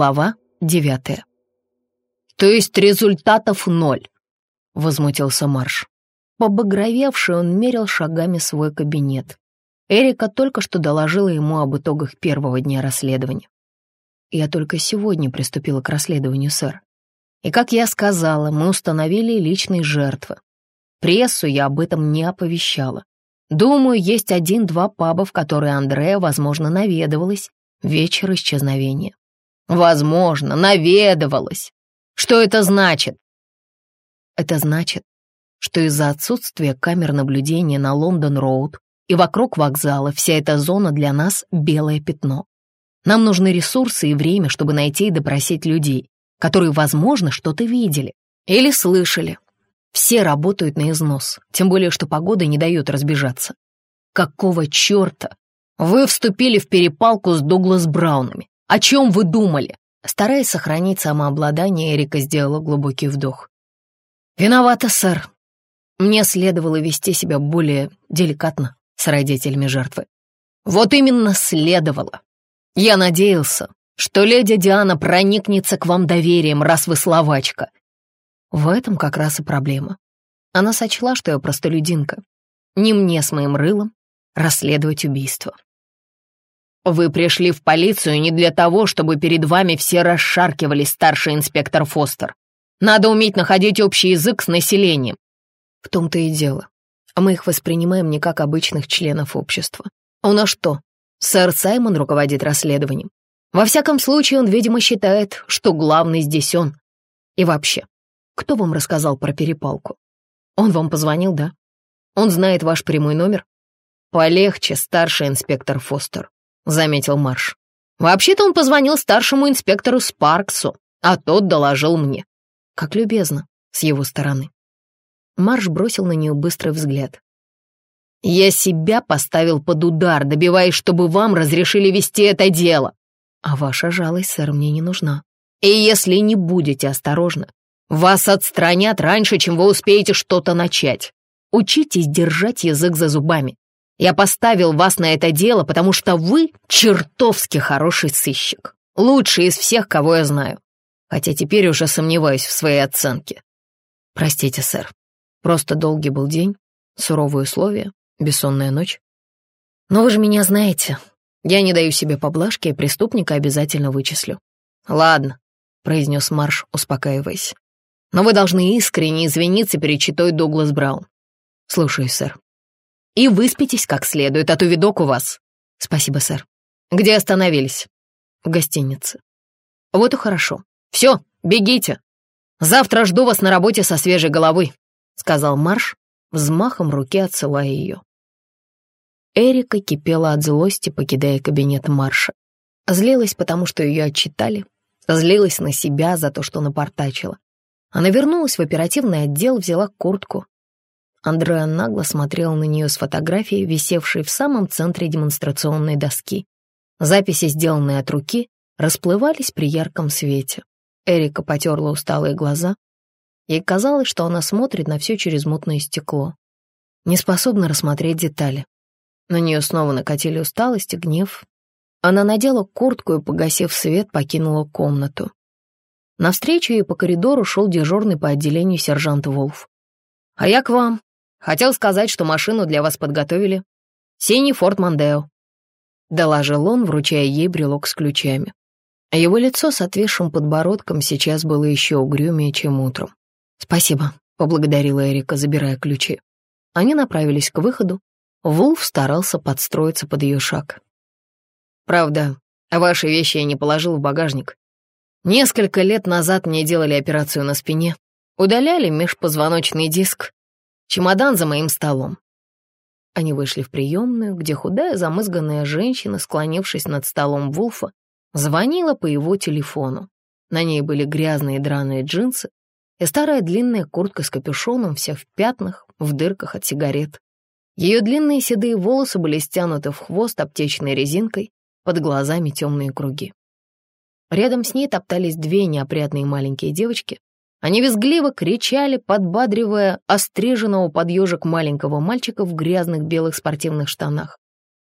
Глава девятая. «То есть результатов ноль?» — возмутился Марш. Побагровевший он мерил шагами свой кабинет. Эрика только что доложила ему об итогах первого дня расследования. «Я только сегодня приступила к расследованию, сэр. И, как я сказала, мы установили личные жертвы. Прессу я об этом не оповещала. Думаю, есть один-два паба, в которые Андрея, возможно, наведывалась вечер исчезновения. Возможно, наведывалась. Что это значит? Это значит, что из-за отсутствия камер наблюдения на Лондон-Роуд и вокруг вокзала вся эта зона для нас — белое пятно. Нам нужны ресурсы и время, чтобы найти и допросить людей, которые, возможно, что-то видели или слышали. Все работают на износ, тем более, что погода не дает разбежаться. Какого черта? Вы вступили в перепалку с Дуглас Браунами. О чем вы думали?» Стараясь сохранить самообладание, Эрика сделала глубокий вдох. «Виновата, сэр. Мне следовало вести себя более деликатно с родителями жертвы. Вот именно следовало. Я надеялся, что леди Диана проникнется к вам доверием, раз вы словачка. В этом как раз и проблема. Она сочла, что я простолюдинка. Не мне с моим рылом расследовать убийство. Вы пришли в полицию не для того, чтобы перед вами все расшаркивались, старший инспектор Фостер. Надо уметь находить общий язык с населением. В том-то и дело. Мы их воспринимаем не как обычных членов общества. У нас что, сэр Саймон руководит расследованием? Во всяком случае, он, видимо, считает, что главный здесь он. И вообще, кто вам рассказал про перепалку? Он вам позвонил, да? Он знает ваш прямой номер? Полегче, старший инспектор Фостер. — заметил Марш. «Вообще-то он позвонил старшему инспектору Спарксу, а тот доложил мне». Как любезно с его стороны. Марш бросил на нее быстрый взгляд. «Я себя поставил под удар, добиваясь, чтобы вам разрешили вести это дело. А ваша жалость, сэр, мне не нужна. И если не будете осторожны, вас отстранят раньше, чем вы успеете что-то начать. Учитесь держать язык за зубами. Я поставил вас на это дело, потому что вы чертовски хороший сыщик. Лучший из всех, кого я знаю. Хотя теперь уже сомневаюсь в своей оценке. Простите, сэр. Просто долгий был день, суровые условия, бессонная ночь. Но вы же меня знаете. Я не даю себе поблажки, и преступника обязательно вычислю. Ладно, произнес Марш, успокаиваясь. Но вы должны искренне извиниться перед читой Дуглас Браун. Слушаю, сэр. И выспитесь как следует, а то видок у вас. Спасибо, сэр. Где остановились? В гостинице. Вот и хорошо. Все, бегите. Завтра жду вас на работе со свежей головой, сказал Марш, взмахом руки отсылая ее. Эрика кипела от злости, покидая кабинет Марша. Злилась, потому что ее отчитали. Злилась на себя за то, что напортачила. Она вернулась в оперативный отдел, взяла куртку, Андреа нагло смотрел на нее с фотографией, висевшей в самом центре демонстрационной доски. Записи, сделанные от руки, расплывались при ярком свете. Эрика потерла усталые глаза. Ей казалось, что она смотрит на все через мутное стекло. Не способна рассмотреть детали. На нее снова накатили усталость и гнев. Она надела куртку и, погасив свет, покинула комнату. Навстречу ей по коридору шел дежурный по отделению сержант Волф. «А я к вам», Хотел сказать, что машину для вас подготовили. Синий Форд Мондео», — доложил он, вручая ей брелок с ключами. Его лицо с отвисшим подбородком сейчас было еще угрюмее, чем утром. «Спасибо», — поблагодарила Эрика, забирая ключи. Они направились к выходу. Вулф старался подстроиться под ее шаг. «Правда, ваши вещи я не положил в багажник. Несколько лет назад мне делали операцию на спине. Удаляли межпозвоночный диск, Чемодан за моим столом». Они вышли в приемную, где худая замызганная женщина, склонившись над столом Вулфа, звонила по его телефону. На ней были грязные драные джинсы и старая длинная куртка с капюшоном, вся в пятнах, в дырках от сигарет. Ее длинные седые волосы были стянуты в хвост аптечной резинкой, под глазами темные круги. Рядом с ней топтались две неопрятные маленькие девочки они визгливо кричали, подбадривая остриженного под ежик маленького мальчика в грязных белых спортивных штанах.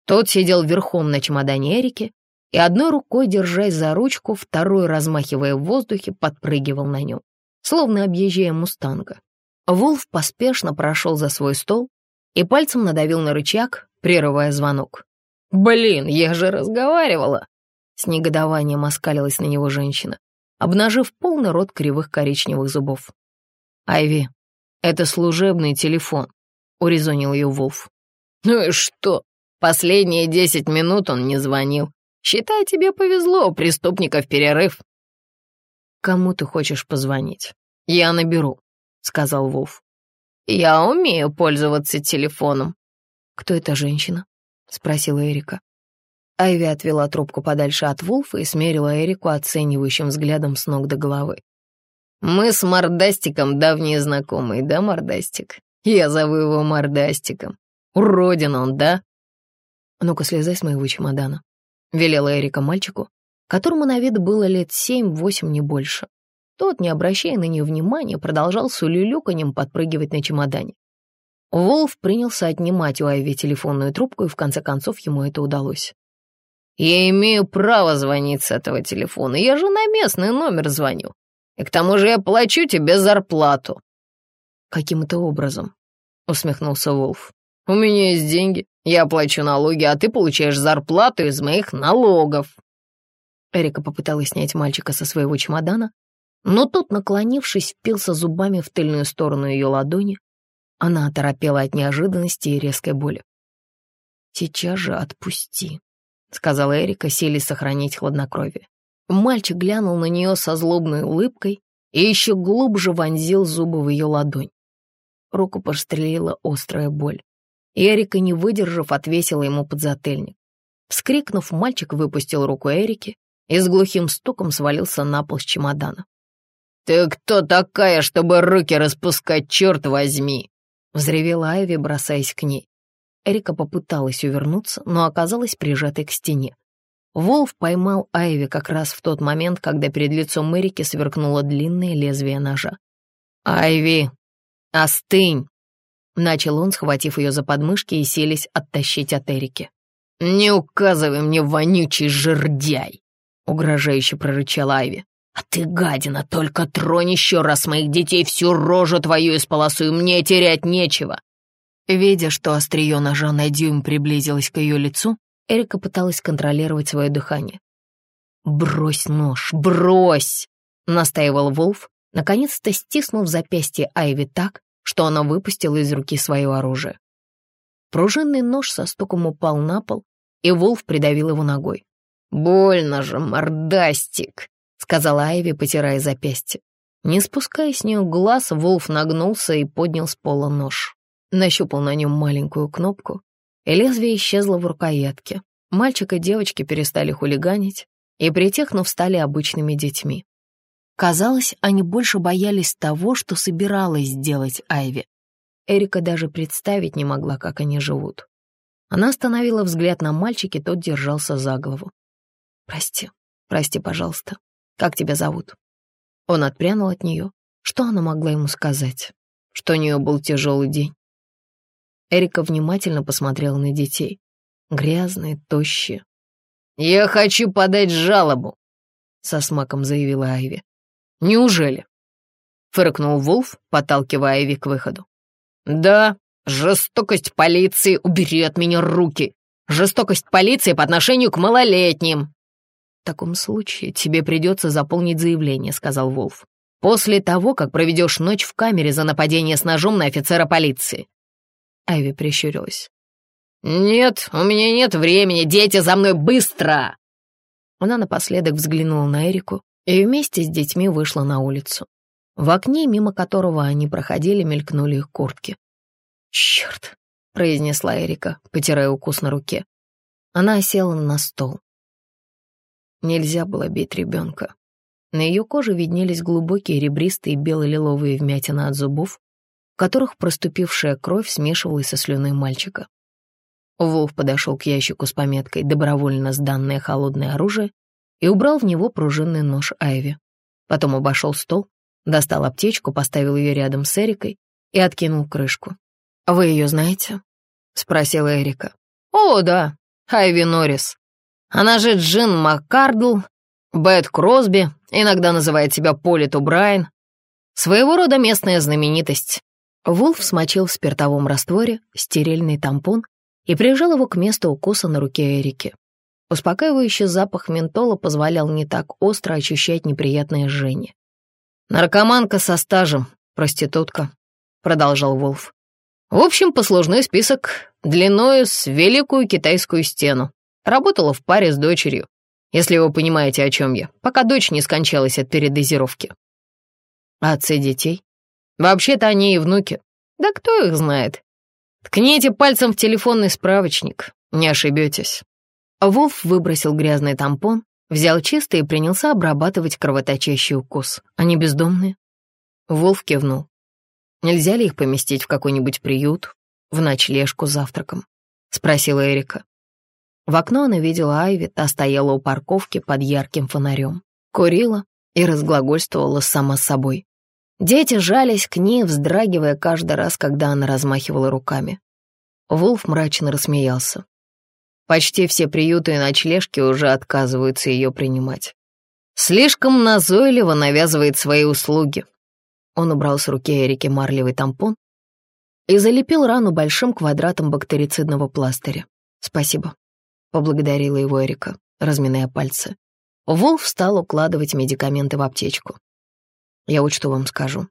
Тот сидел верхом на чемодане Эрики и одной рукой, держась за ручку, второй, размахивая в воздухе, подпрыгивал на нем, словно объезжая мустанга. Вулф поспешно прошел за свой стол и пальцем надавил на рычаг, прерывая звонок. «Блин, я же разговаривала!» С негодованием оскалилась на него женщина, обнажив полный рот кривых коричневых зубов. «Айви, это служебный телефон», — урезонил ее Вулф. «Ну и что? Последние десять минут он не звонил. Считай, тебе повезло, у преступников перерыв». «Кому ты хочешь позвонить? Я наберу», — сказал Вулф. «Я умею пользоваться телефоном». «Кто эта женщина?» — спросила Эрика. Айви отвела трубку подальше от Вулфа и смерила Эрику оценивающим взглядом с ног до головы. «Мы с Мордастиком давние знакомые, да, Мордастик? Я зову его Мордастиком. Уродин он, да?» «Ну-ка, слезай с моего чемодана», — велела Эрика мальчику, которому на вид было лет семь-восемь, не больше. Тот, не обращая на нее внимания, продолжал с улюлюканьем подпрыгивать на чемодане. Волф принялся отнимать у Айви телефонную трубку, и в конце концов ему это удалось. «Я имею право звонить с этого телефона, я же на местный номер звоню. И к тому же я плачу тебе зарплату». «Каким это образом?» — усмехнулся Волф. «У меня есть деньги, я плачу налоги, а ты получаешь зарплату из моих налогов». Эрика попыталась снять мальчика со своего чемодана, но тот, наклонившись, впился зубами в тыльную сторону ее ладони. Она оторопела от неожиданности и резкой боли. «Сейчас же отпусти», — сказала Эрика, сели сохранить хладнокровие. Мальчик глянул на нее со злобной улыбкой и еще глубже вонзил зубы в ее ладонь. Руку прострелила острая боль. И Эрика, не выдержав, отвесила ему подзатыльник. Вскрикнув, мальчик выпустил руку Эрики и с глухим стуком свалился на пол с чемодана. «Ты кто такая, чтобы руки распускать, черт возьми?» — взревела Айви, бросаясь к ней. Эрика попыталась увернуться, но оказалась прижатой к стене. Волф поймал Айви как раз в тот момент, когда перед лицом Эрики сверкнуло длинное лезвие ножа. «Айви, остынь!» Начал он, схватив ее за подмышки и селись оттащить от Эрики. «Не указывай мне, вонючий жердяй!» Угрожающе прорычала Айви. «А ты, гадина, только тронь еще раз моих детей, всю рожу твою исполосую, мне терять нечего!» Видя, что острие ножа на дюйм приблизилось к ее лицу, Эрика пыталась контролировать свое дыхание. «Брось нож, брось!» — настаивал Волф, наконец-то стиснув запястье Айви так, что она выпустила из руки свое оружие. Пружинный нож со стуком упал на пол, и Волф придавил его ногой. «Больно же, мордастик!» — сказала Айви, потирая запястье. Не спуская с нее глаз, Волф нагнулся и поднял с пола нож. Нащупал на нем маленькую кнопку, и лезвие исчезло в рукоятке. Мальчик и девочки перестали хулиганить и, притихнув, стали обычными детьми. Казалось, они больше боялись того, что собиралась сделать Айви. Эрика даже представить не могла, как они живут. Она остановила взгляд на мальчике, тот держался за голову. «Прости, прости, пожалуйста. Как тебя зовут?» Он отпрянул от нее. Что она могла ему сказать? Что у нее был тяжелый день? Эрика внимательно посмотрела на детей. Грязные, тощие. «Я хочу подать жалобу», — со смаком заявила Айви. «Неужели?» — фыркнул Вулф, подталкивая Айви к выходу. «Да, жестокость полиции, убери от меня руки! Жестокость полиции по отношению к малолетним!» «В таком случае тебе придется заполнить заявление», — сказал Вулф. «После того, как проведешь ночь в камере за нападение с ножом на офицера полиции. Айви прищурилась. «Нет, у меня нет времени, дети за мной быстро!» Она напоследок взглянула на Эрику и вместе с детьми вышла на улицу. В окне, мимо которого они проходили, мелькнули их куртки. «Черт!» — произнесла Эрика, потирая укус на руке. Она села на стол. Нельзя было бить ребенка. На ее коже виднелись глубокие ребристые бело-лиловые вмятины от зубов, которых проступившая кровь смешивалась со слюной мальчика. Вулф подошел к ящику с пометкой «Добровольно сданное холодное оружие» и убрал в него пружинный нож Айви. Потом обошел стол, достал аптечку, поставил ее рядом с Эрикой и откинул крышку. «Вы ее знаете?» — спросила Эрика. «О, да, Айви Норрис. Она же Джин Маккардл, Бет Кросби, иногда называет себя Поли Тубрайн. Своего рода местная знаменитость. Вулф смочил в спиртовом растворе стерильный тампон и прижал его к месту укуса на руке Эрики. Успокаивающий запах ментола позволял не так остро ощущать неприятное жжение. «Наркоманка со стажем, проститутка», — продолжал Волф. «В общем, послужной список длиною с великую китайскую стену. Работала в паре с дочерью, если вы понимаете, о чем я, пока дочь не скончалась от передозировки». «А отцы детей?» «Вообще-то они и внуки. Да кто их знает? Ткните пальцем в телефонный справочник, не ошибетесь». Вулф выбросил грязный тампон, взял чистый и принялся обрабатывать кровоточащий укус. Они бездомные? Вулф кивнул. Нельзя ли их поместить в какой-нибудь приют, в ночлежку с завтраком? Спросила Эрика. В окно она видела Айви, та стояла у парковки под ярким фонарем, курила и разглагольствовала сама с собой. Дети жались к ней, вздрагивая каждый раз, когда она размахивала руками. Вулф мрачно рассмеялся. Почти все приюты и ночлежки уже отказываются ее принимать. Слишком назойливо навязывает свои услуги. Он убрал с руки Эрики марлевый тампон и залепил рану большим квадратом бактерицидного пластыря. «Спасибо», — поблагодарила его Эрика, разминая пальцы. Волф встал укладывать медикаменты в аптечку. «Я вот что вам скажу.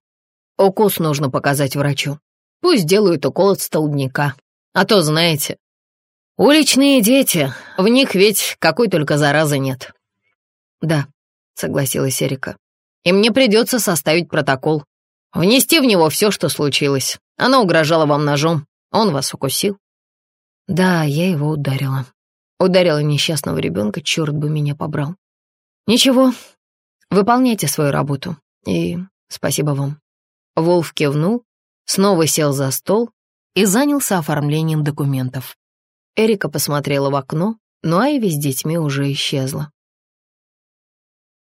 Укус нужно показать врачу. Пусть делают укол от столбняка. А то, знаете, «Уличные дети, в них ведь какой только заразы нет». «Да», — согласилась Эрика. «И мне придется составить протокол. Внести в него все, что случилось. Она угрожала вам ножом, он вас укусил». «Да, я его ударила. Ударила несчастного ребенка, черт бы меня побрал. Ничего, выполняйте свою работу. И спасибо вам». Волф кивнул, снова сел за стол и занялся оформлением документов. Эрика посмотрела в окно, но Айви с детьми уже исчезла.